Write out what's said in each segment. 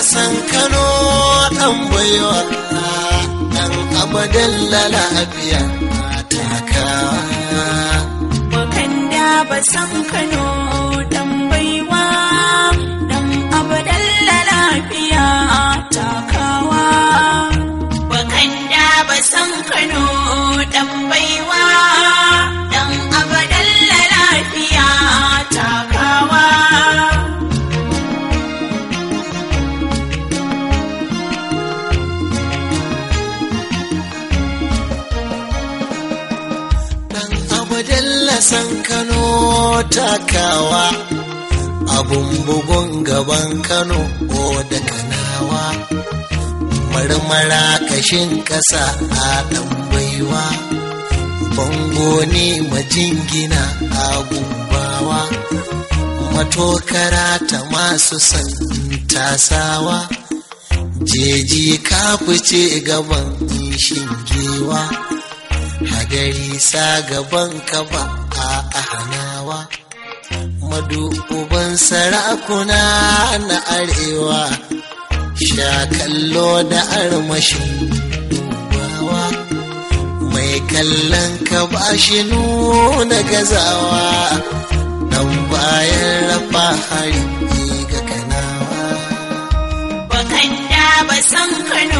basan kano ɗan baiwa ɗan abadan lafiya takawa Wakanda basan Kano dan baiwa dan abadan lafiya takawa. Wakanda basan Kano dan baiwa san Kano takawa abun bugun gaban Kano o da kanawa. Marmara kashin ƙasa a ɗan baiwa bango ne majingina a gumbawa. Matokara ta masu san tasawa jeji ka fice gaban shingewa. Hadari sa gaban ka ba a ahanawa maduban sarakuna na arewa. Sha kallo da armashin dubawa. Mai kallon ka ba shi nuna gazawa. Dan bayan rafa hari ga kanawa. Wakanda basan Kano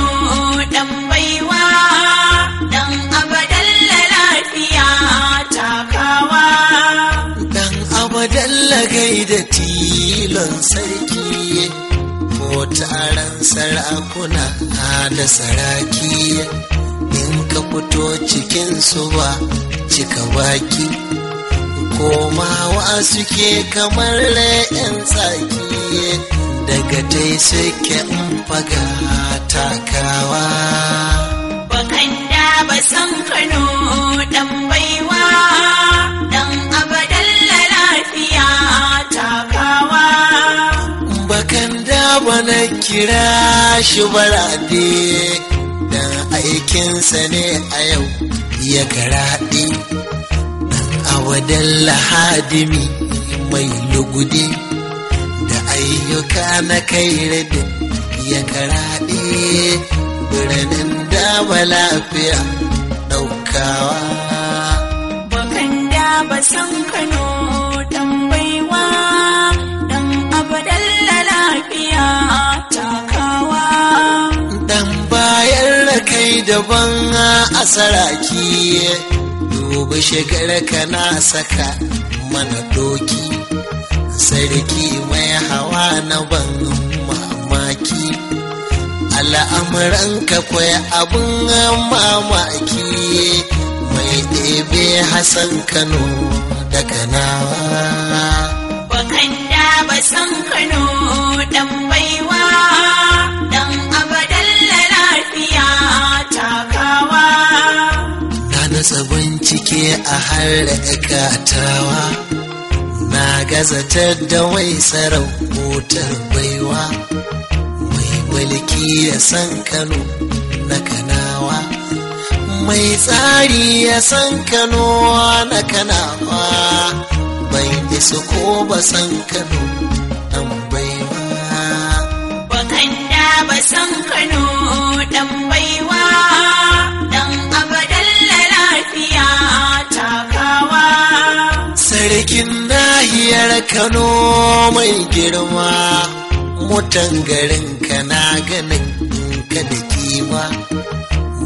sarki. Ko taron sarakuna da saraki. In ka fito cikin ba cika baki. Komawa suke kamar yan tsaki. Daga tai suke faga takawa kira shi barade dan aikinsa ne a yau ya karaɗe dan awadan lahadimi mai lugudi da ayyuka na kai da ya karaɗe birnin da ba lafiya ɗaukawa. Wakanda basan Kano dan baiwa dan abadan lafiya. Takawa. dan bayan da kai daban a saraki. Dubi shigar ka na saka mana doki. Sarki mai hawa na ban mamaki. Al'amuran ka kwai abin mamaki. Mai ɗebe hassan kano da kanawa. Wakanda basan Kano dan baiwa a har katawa na gazatar da wai sarautar baiwa. Mai mulki ya san kano na kanawa. Mai tsari ya san kano na kanawa. Bai isa ko ba san kano. Nahiyar Kano mai girma, mutan garin na ganin ka da kima,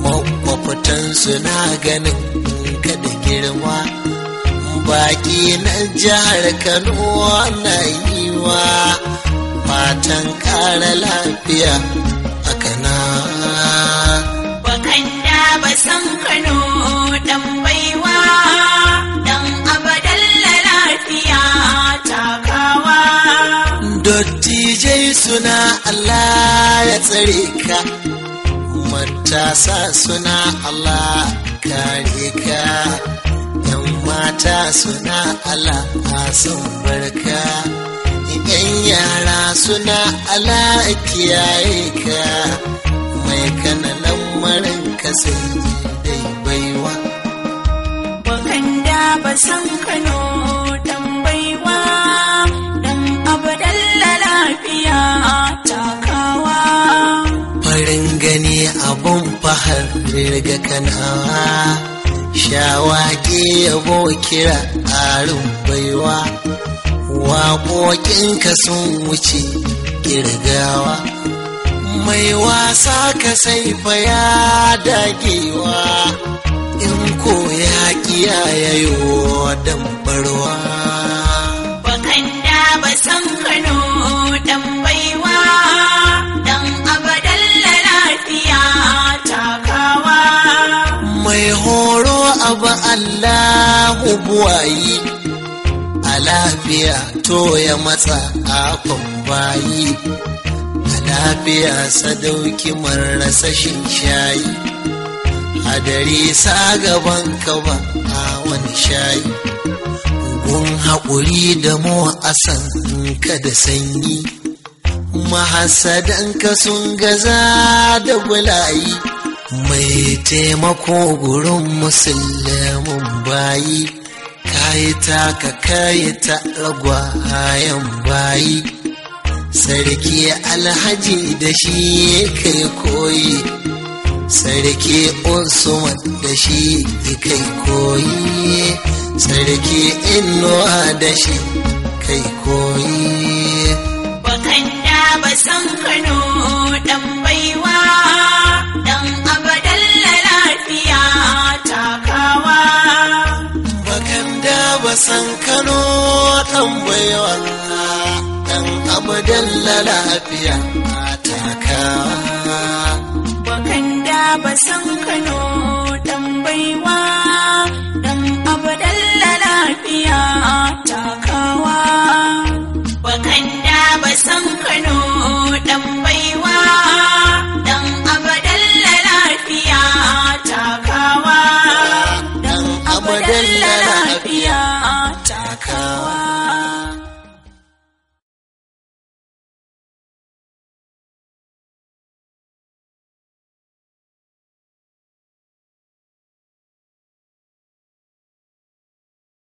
makwafitansu na ganin ka da girma. Baki na jihar Kano na yi wa fatan ƙara lafiya Dottijai suna Allah ya tsare ka, matasa suna Allah kare ka, ‘yan mata suna Allah a son barka, ‘yan yara suna Allah kiyaye ka, mai ƙananan marin ka sai dai baiwa. Wakanda basan Kano har riga kanawa shawaki yabo kira arin baiwa. Waƙoƙinka sun wuce ƙirgawa. Mai wasa ka saifa ya dagewa. In ko ya kiyayewa dambarwa. Bakan da ba san mai horo abu allahu buwayi. A lafiya to ya matsa afan bayi. A lafiya sadauki marasa shin shayi. A dare sa gaban ka ba a wani shayi. Gun haƙuri da mu asan ka da sanyi. Mahasadanka sun gaza da bulayi. Mai taimako gurin musulmin bayi kayi taka kayi ta ragwayen bayi. Sarki alhaji da shi kai koyi sarki usman da shi kai koyi. Sarki inuwa da shi kai koyi. Bakan da ba san Kano ɗan baiwa, lafiya takawa. bakan da basan kano ɗan baiwa ɗan abadan lafiya takawa Bakan da ba san Kano ɗan baiwa, ɗan abadan lafiya